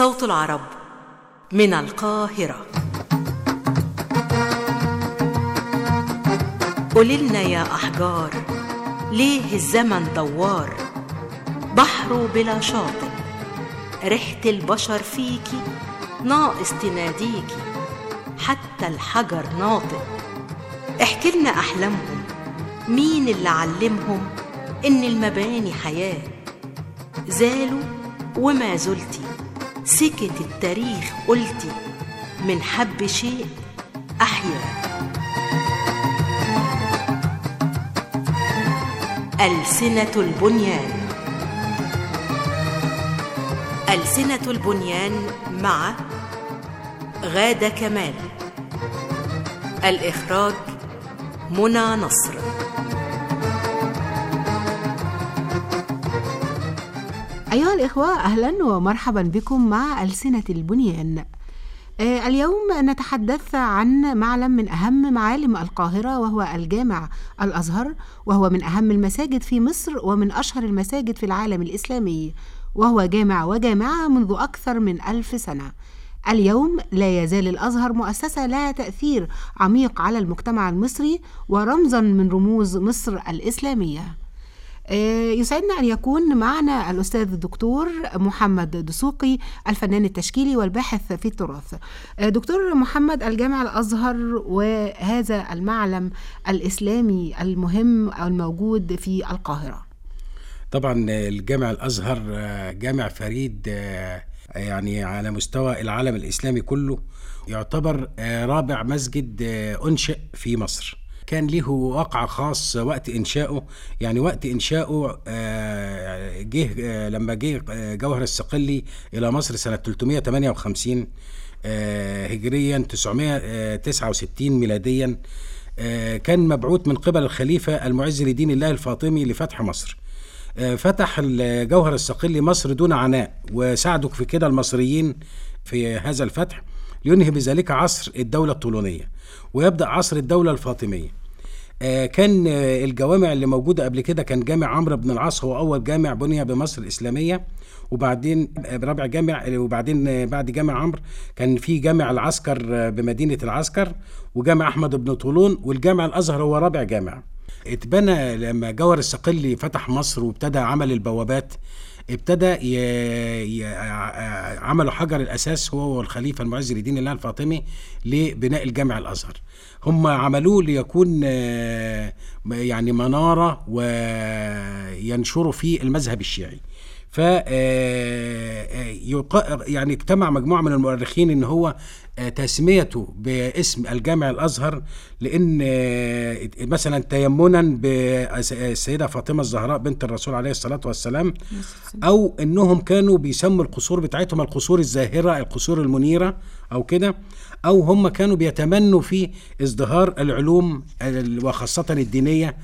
صوت العرب من القاهرة. قوللنا يا أحجار ليه الزمن دوار؟ بحره بلا شاطئ ريحة البشر فيكي ناقص تناديكي حتى الحجر ناطق. احكي لنا أحلامهم مين اللي علمهم إن المباني حياة؟ زالوا وما زلتي سكت التاريخ قلتي من حب شيء أحيا. ألسنة البنيان. ألسنة البنيان مع غادة كمال. الإخراج منى نصر. أيها الإخوة أهلا ومرحبا بكم مع ألسنة البنيان. آه، اليوم نتحدث عن معلم من أهم معالم القاهرة وهو الجامع الأزهر وهو من أهم المساجد في مصر ومن أشهر المساجد في العالم الإسلامي وهو جامع وجامعة منذ أكثر من ألف سنة. اليوم لا يزال الأزهر مؤسسة لها تأثير عميق على المجتمع المصري ورمزا من رموز مصر الإسلامية. آه، يسعدنا أن يكون معنا الأستاذ الدكتور محمد دسوقي الفنان التشكيلي والباحث في التراث. آه، دكتور محمد الجامع الأزهر وهذا المعلم الإسلامي المهم الموجود في القاهرة. طبعا الجامع الأزهر آه، جامع فريد آه، يعني على مستوى العالم الإسلامي كله يعتبر آه، رابع مسجد آه، أنشئ في مصر. كان له وقع خاص وقت انشائه يعني وقت انشائه آه، جه آه، لما جه آه، جوهر الصقلي إلى مصر سنة 358 آه، هجريا 969 ميلاديا كان مبعوث من قبل الخليفة المعز لدين الله الفاطمي لفتح مصر. فتح الجوهر الصقلي مصر دون عناء وساعدوا في كده المصريين في هذا الفتح. لينهي بذلك عصر الدولة الطولونية ويبدأ عصر الدولة الفاطمية. كان آه، الجوامع اللي موجودة قبل كده كان جامع عمرو بن العاص هو أول جامع بني بمصر الإسلامية. وبعدين آه، رابع جامع وبعدين آه، بعد جامع عمرو كان في جامع العسكر آه، بمدينة العسكر وجامع أحمد بن طولون والجامع الأزهر هو رابع جامع. اتبنى لما جوهر الصقلي فتح مصر وابتدى عمل البوابات ابتدى ي... ي... عملوا حجر الأساس هو والخليفة المعز لدين الله الفاطمي لبناء الجامع الأزهر. هم عملوه ليكون آه، يعني منارة وينشروا فيه المذهب الشيعي. ف آه، آه، يعني اجتمع مجموعة من المؤرخين إن هو آه، تسميته باسم الجامع الأزهر لأن مثلا تيمنا بالسيده فاطمة الزهراء بنت الرسول عليه الصلاة والسلام أو إنهم كانوا بيسموا القصور بتاعتهم القصور الزاهرة القصور المنيرة أو كده أو هم كانوا بيتمنوا في إزدهار العلوم ال- وخاصة الدينية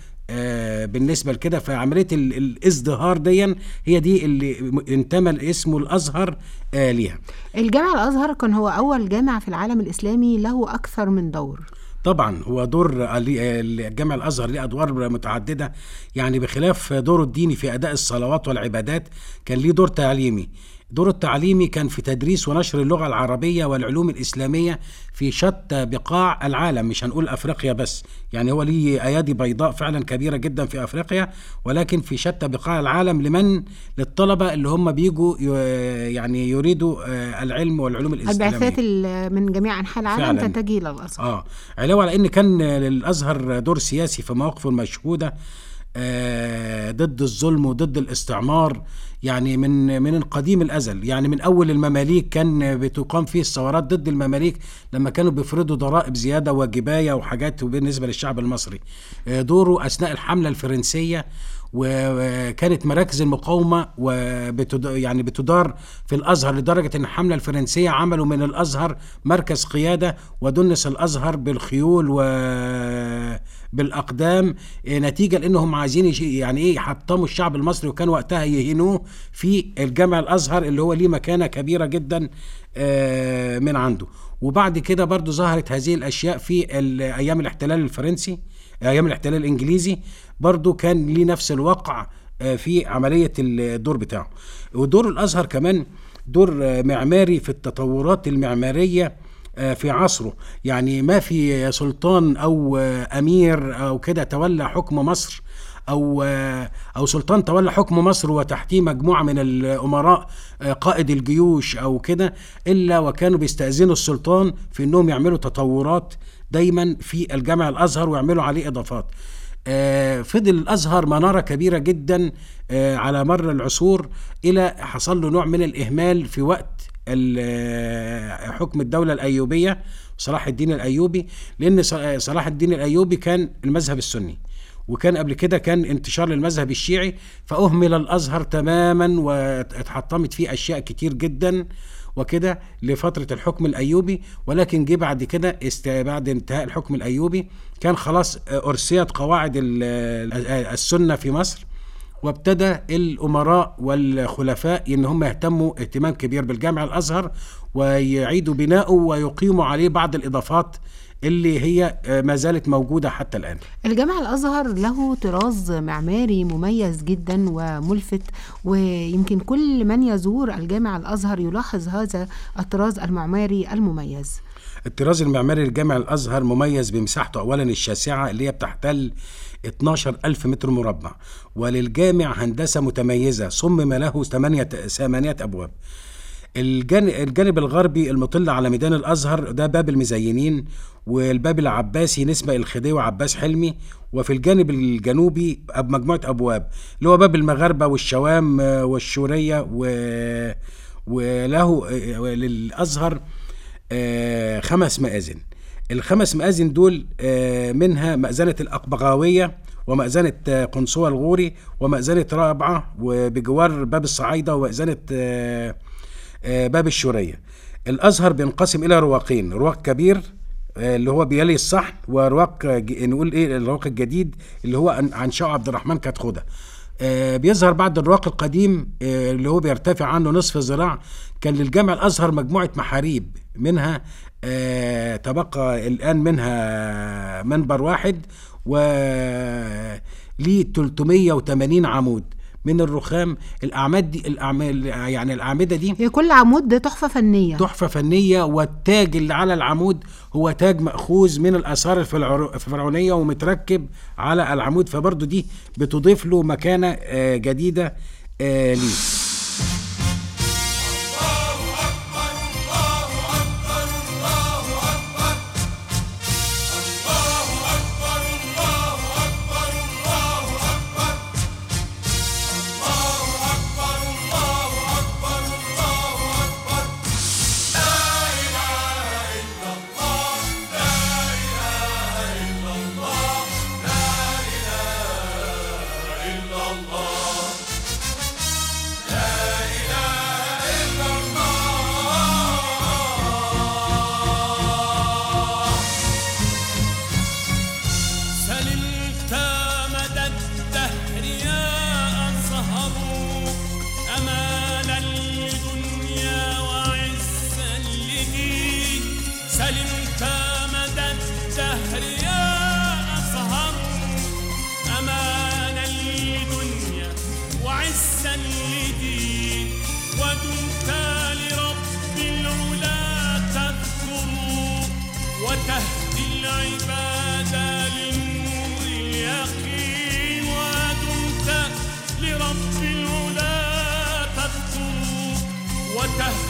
بالنسبة لكده فعملية ال- الازدهار دي هي دي اللي انتمى اسمه الأزهر آه، ليها. الجامع الأزهر كان هو أول جامع في العالم الإسلامي له أكثر من دور. طبعا هو دور ال- الجامع الأزهر ليه أدوار متعددة يعني بخلاف دوره الديني في أداء الصلوات والعبادات كان ليه دور تعليمي. دوره التعليمي كان في تدريس ونشر اللغة العربية والعلوم الإسلامية في شتى بقاع العالم مش هنقول أفريقيا بس. يعني هو ليه أيادي بيضاء فعلا كبيرة جدا في أفريقيا ولكن في شتى بقاع العالم لمن؟ للطلبة اللي هم بيجوا يعني يريدوا آه، العلم والعلوم الإسلامية. البعثات ال- من جميع أنحاء العالم. تتجه إلى الأزهر. آه. علاوه على إن كان للازهر دور سياسي في مواقفه المشهودة آه ضد الظلم وضد الاستعمار يعني من من قديم الأزل. يعني من أول المماليك كان بتقام فيه الثورات ضد المماليك لما كانوا بيفرضوا ضرائب زيادة وجباية وحاجات بالنسبة للشعب المصري. آه دوره أثناء الحملة الفرنسية وكانت مراكز المقاومة وبتد... يعني بتدار في الأزهر لدرجة إن الحملة الفرنسية عملوا من الأزهر مركز قيادة ودنس الأزهر بالخيول وبالاقدام نتيجة لأنهم عايزين يش- يعني إيه يحطموا الشعب المصري وكان وقتها يهينوه في الجامع الأزهر اللي هو ليه مكانة كبيرة جدا آه، من عنده. وبعد كده برضو ظهرت هذه الأشياء في أيام الاحتلال الفرنسي. أيام الاحتلال الإنجليزي برضو كان ليه نفس الوقع آه، في عملية الدور بتاعه. ودور الأزهر كمان دور آه، معماري في التطورات المعمارية آه، في عصره. يعني ما في سلطان أو أمير أو كده تولى حكم مصر آه، أو سلطان تولى حكم مصر وتحتيه مجموعة من الأمراء آه، قائد الجيوش أو كده إلا وكانوا بيستأذنوا السلطان في إنهم يعملوا تطورات دايما في الجامع الأزهر ويعملوا عليه إضافات. آه، فضل الأزهر منارة كبيرة جدا آه، على مر العصور إلى حصل له نوع من الإهمال في وقت حكم الدولة الأيوبية صلاح الدين الأيوبي لأن صلاح الدين الأيوبي كان المذهب السني. وكان قبل كده كان انتشار للمذهب الشيعي فأهمل الأزهر تماما واتحطمت فيه أشياء كتير جدا وكده لفترة الحكم الأيوبي ولكن جه بعد كده. بعد انتهاء الحكم الأيوبي كان خلاص أرسيت قواعد ال- السنة في مصر وابتدى الأمراء والخلفاء إن هم يهتموا اهتمام كبير بالجامع الأزهر ويعيدوا بناؤه ويقيموا عليه بعض الإضافات اللي هي آه، ما زالت موجودة حتى الآن. الجامع الأزهر له طراز معماري مميز جدا وملفت ويمكن كل من يزور الجامع الأزهر يلاحظ هذا الطراز المعماري المميز الطراز المعماري للجامع الأزهر مميز بمساحته اولا الشاسعة اللي هي بتحتل 12 ألف متر مربع وللجامع هندسة متميزة صمم له ثمانية أبواب الجانب, الغربي المطل على ميدان الأزهر ده باب المزينين والباب العباسي نسبة الخديوي عباس حلمي وفي الجانب الجنوبي أب- مجموعة أبواب اللي هو باب المغاربة والشوام آه، والشورية و... وله آه، للأزهر آه، خمس مآذن الخمس مآذن دول منها مأذنة الأقبغاوية ومأذنة قنصوة الغوري ومأذنة رابعة وبجوار باب الصعايدة ومأذنة باب الشورية. الأزهر بينقسم إلى رواقين رواق كبير آه، اللي هو بيلي الصحن ورواق آه، نقول إيه الرواق الجديد اللي هو شاو عبد الرحمن كتخوده. آه، بيظهر بعد الرواق القديم آه، اللي هو بيرتفع عنه نصف ذراع. كان للجامع الأزهر مجموعة محاريب منها آه، تبقى الآن منها منبر واحد و ليه 380 عمود. من الرخام. الأعماد دي الأعمال يعني الأعمدة دي هي كل عمود تحفة فنية. تحفة فنية والتاج اللي على العمود هو تاج مأخوذ من الآثار الفلعر- الفرعونية ومتركب على العمود. فبرضه دي بتضيف له مكانة آه، جديدة آه، ليه. تهدي العباد لنور اليقين ودمت لرب العلا تذكر وتهدي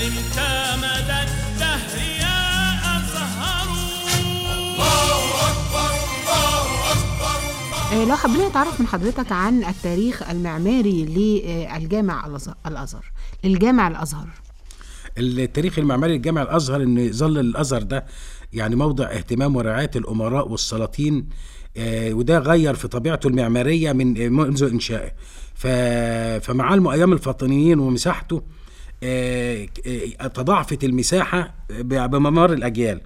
سلمت مدى الدهر يا أزهر آه، لو حبينا نتعرف من حضرتك عن التاريخ المعماري للجامع الأزهر للجامع الأزهر. التاريخ المعماري للجامع الأزهر إن ظل الأزهر ده يعني موضع اهتمام ورعاية الأمراء والسلاطين آه، وده غير في طبيعته المعمارية من منذ إنشائه. فمعالمه أيام الفاطميين ومساحته تضاعفت المساحة ب- بممر الأجيال.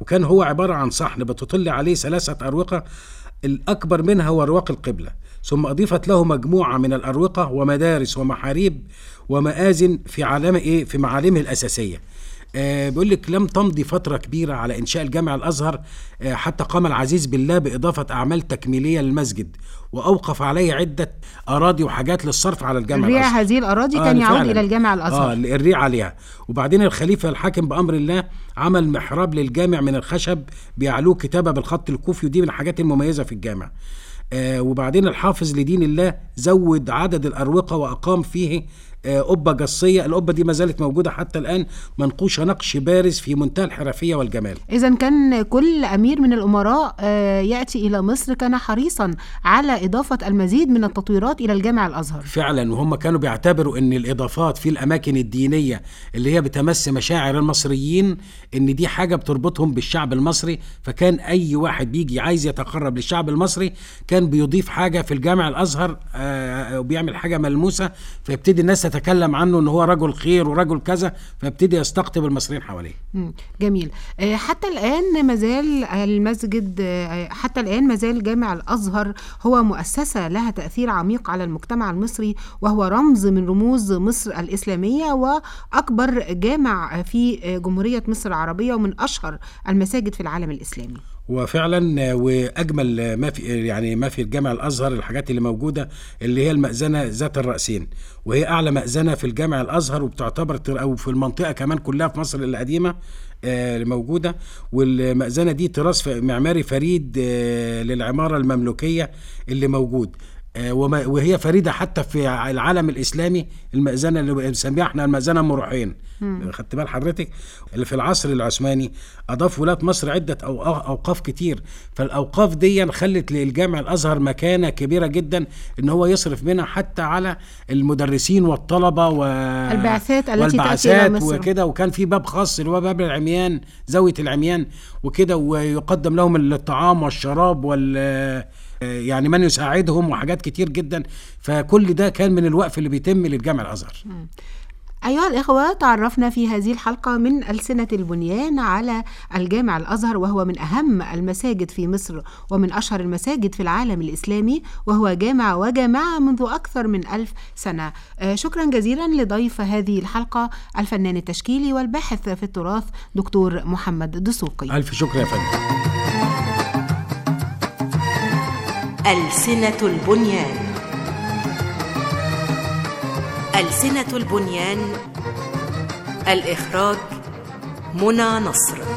وكان هو عبارة عن صحن بتطل عليه ثلاثة أروقة الأكبر منها هو رواق القبلة. ثم أضيفت له مجموعة من الأروقة ومدارس ومحاريب ومآذن في عالم إيه؟ في معالمه الأساسية. آه بيقول لك لم تمضي فترة كبيرة على إنشاء الجامع الأزهر آه حتى قام العزيز بالله بإضافة أعمال تكميلية للمسجد وأوقف عليه عدة أراضي وحاجات للصرف على الجامع الريع الأزهر. هذه الأراضي آه، كان يعود. إلى الجامع الأزهر. آه الريع عليها. وبعدين الخليفة الحاكم بأمر الله عمل محراب للجامع من الخشب بيعلوه كتابة بالخط الكوفي ودي من الحاجات المميزة في الجامع. آه وبعدين الحافظ لدين الله زود عدد الأروقة وأقام فيه آه، قبة جصية القبة دي ما زالت موجودة حتى الآن منقوشة نقش بارز في منتهى الحرفية والجمال. إذا كان كل أمير من الأمراء آه، يأتي إلى مصر كان حريصا على إضافة المزيد من التطويرات إلى الجامع الأزهر. فعلا وهم كانوا بيعتبروا إن الإضافات في الأماكن الدينية اللي هي بتمس مشاعر المصريين إن دي حاجة بتربطهم بالشعب المصري. فكان أي واحد بيجي عايز يتقرب للشعب المصري كان بيضيف حاجة في الجامع الأزهر آه، وبيعمل حاجة ملموسة فيبتدي الناس تتكلم عنه إن هو رجل خير ورجل كذا فيبتدي يستقطب المصريين حواليه. جميل. آه، حتى الآن مازال المسجد آه، حتى الآن مازال جامع الأزهر هو مؤسسة لها تأثير عميق على المجتمع المصري وهو رمز من رموز مصر الإسلامية وأكبر جامع في آه، جمهورية مصر العربية ومن أشهر المساجد في العالم الإسلامي. وفعلا وأجمل ما في يعني ما في الجامع الأزهر الحاجات اللي موجودة اللي هي المأذنة ذات الرأسين. وهي أعلى مأذنة في الجامع الأزهر وبتعتبر أو في المنطقة كمان كلها في مصر القديمة آه، اللي موجودة. والمأذنة دي تراث معماري فريد آه، للعمارة المملوكية اللي موجود. وهي فريدة حتى في العالم الإسلامي المأذنة اللي بنسميها إحنا المأذنة ام روحين خدت بال حضرتك؟ اللي في العصر العثماني أضاف ولاة مصر عدة أو أوقاف كتير. فالأوقاف دي خلت للجامع الأزهر مكانة كبيرة جدا إن هو يصرف منها حتى على المدرسين والطلبة و البعثات التي تأتي والبعثات مصر. وكده. وكان في باب خاص اللي هو باب العميان زاوية العميان وكده ويقدم لهم الطعام والشراب وال يعني من يساعدهم وحاجات كتير جدا. فكل ده كان من الوقف اللي بيتم للجامع الأزهر. أيها الإخوة تعرفنا في هذه الحلقة من ألسنة البنيان على الجامع الأزهر وهو من أهم المساجد في مصر ومن أشهر المساجد في العالم الإسلامي وهو جامع وجامعة منذ أكثر من ألف سنة. آه، شكرا جزيلا لضيف هذه الحلقة الفنان التشكيلي والباحث في التراث دكتور محمد دسوقي. ألف شكر يا فندم. ألسنة البنيان. ألسنة البنيان الإخراج منى نصر.